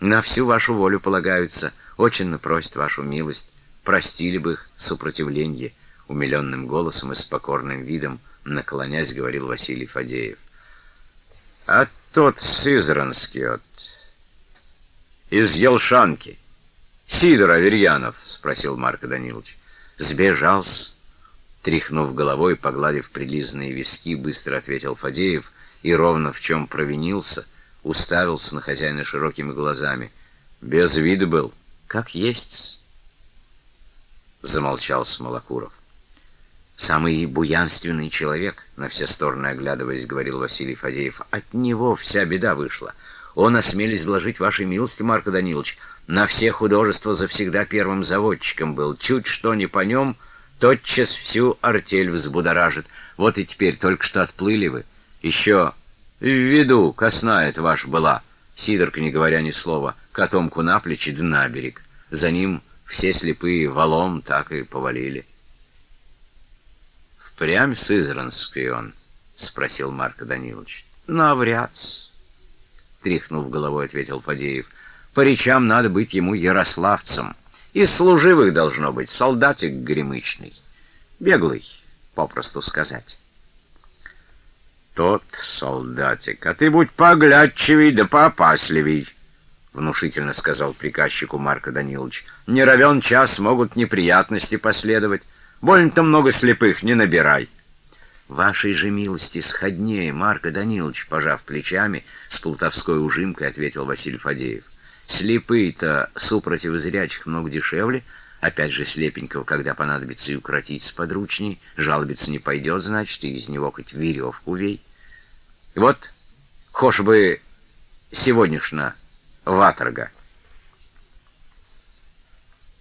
На всю вашу волю полагаются, очень просят вашу милость, простили бы их сопротивление, умиленным голосом и с покорным видом, наклонясь, говорил Василий Фадеев. А тот Сызранский от... из Елшанки. Сидор Аверьянов, спросил Марко Данилович. Сбежал-с. Тряхнув головой, погладив прилизанные виски, быстро ответил Фадеев и ровно в чем провинился, уставился на хозяина широкими глазами. Без вида был, как есть. Замолчал Смолокуров. «Самый буянственный человек», — на все стороны оглядываясь, говорил Василий Фадеев. «От него вся беда вышла. Он осмелись вложить вашей милости, Марко Данилович. На все художества завсегда первым заводчиком был. Чуть что не по нем, тотчас всю артель взбудоражит. Вот и теперь только что отплыли вы. Еще в виду косна это ваша была. Сидорка, не говоря ни слова, котомку на плечи да на берег. За ним все слепые валом так и повалили. «Впрямь Сызранский он?» — спросил Марко Данилович. «Навряд тряхнув головой, ответил Фадеев. «По речам надо быть ему ярославцем. Из служивых должно быть солдатик гремычный. Беглый, попросту сказать». «Тот солдатик, а ты будь поглядчивей да поопасливей», — внушительно сказал приказчику Марко Данилович. «Не равен час могут неприятности последовать. Больно-то много слепых, не набирай». «Вашей же милости сходнее, Марко Данилович», — пожав плечами, с плутовской ужимкой ответил Василий Фадеев. «Слепые-то супротив зрячих много дешевле, опять же слепенького, когда понадобится и укротить сподручней, жалобиться не пойдет, значит, и из него хоть веревку вей». Вот, хошь бы сегодняшна ваторга.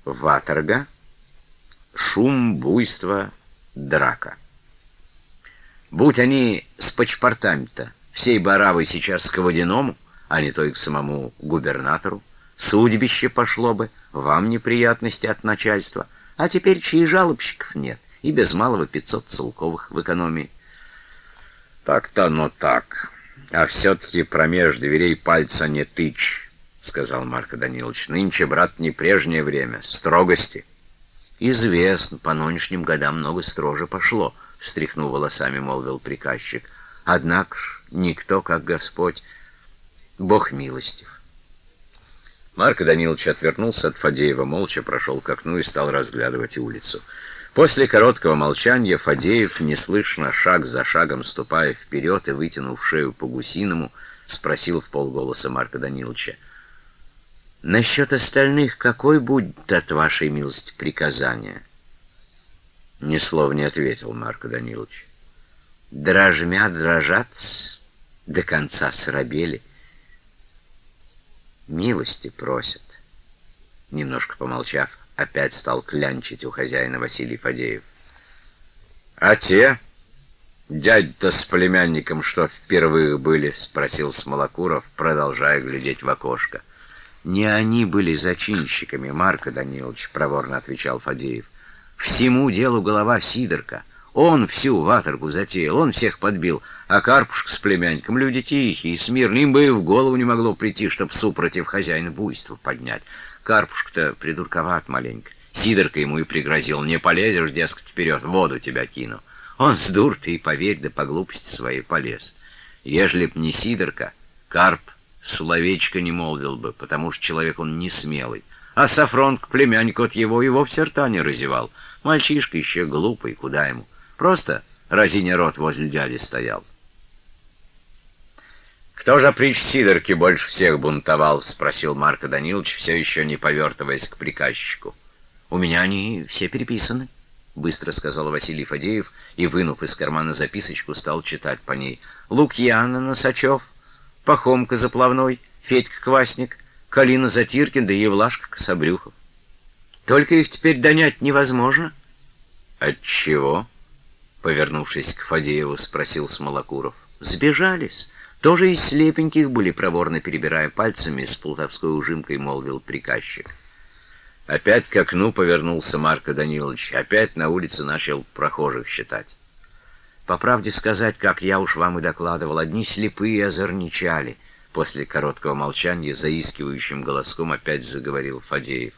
Ваторга, шум, буйство, драка. Будь они с пачпортами-то, всей баравой сейчас к водяному, а не то и к самому губернатору, судьбище пошло бы, вам неприятности от начальства, а теперь чьи жалобщиков нет, и без малого пятьсот целковых в экономии. Так-то оно так. А все-таки промеж дверей пальца не тычь, — сказал Марко Данилович. Нынче, брат, не прежнее время, строгости. Известно, по нынешним годам много строже пошло, — встряхнув волосами, молвил приказчик. Однако ж никто, как Господь, Бог милостив. Марко Данилович отвернулся от Фадеева, молча прошел к окну и стал разглядывать улицу. После короткого молчания Фадеев, неслышно, шаг за шагом ступая вперед и вытянув шею по гусиному, спросил в полголоса Марка Даниловича. «Насчет остальных какой будет от вашей милости приказания?» Ни слова не ответил Марко Данилович. Дрожмя дрожат, до конца срабели. Милости просят. Немножко помолчав, Опять стал клянчить у хозяина Василий Фадеев. «А те, дядь-то с племянником, что впервые были?» — спросил Смолокуров, продолжая глядеть в окошко. «Не они были зачинщиками, Марко Данилович», — проворно отвечал Фадеев. «Всему делу голова Сидорка. Он всю ваторгу затеял, он всех подбил, а Карпушка с племянником люди тихие, смирные, им бы и в голову не могло прийти, чтоб супротив хозяина буйство поднять. Карпушка-то придурковат маленько. Сидорка ему и пригрозил. Не полезешь, дескать, вперед, воду тебя кину. Он с дур ты поверь, да по глупости своей полез. Ежели б не Сидорка, Карп словечко не молвил бы, потому что человек он не смелый. А Сафрон к племяннику от его и вовсе рта не разевал. Мальчишка еще глупый, куда ему. Просто разиня рот возле дяди стоял. «Кто же прич Сидорки больше всех бунтовал?» — спросил Марко Данилович, все еще не повертываясь к приказчику. «У меня они все переписаны», — быстро сказал Василий Фадеев и, вынув из кармана записочку, стал читать по ней. «Лукьяна Носачев, Пахомка Заплавной, Федька Квасник, Калина Затиркин да Евлашка Кособрюхов. Только их теперь донять невозможно». «Отчего?» — повернувшись к Фадееву, спросил Смолокуров. «Сбежались». Тоже из слепеньких были, проворно перебирая пальцами, с плутовской ужимкой молвил приказчик. Опять к окну повернулся Марко Данилович, опять на улице начал прохожих считать. По правде сказать, как я уж вам и докладывал, одни слепые озорничали. После короткого молчания заискивающим голоском опять заговорил Фадеев.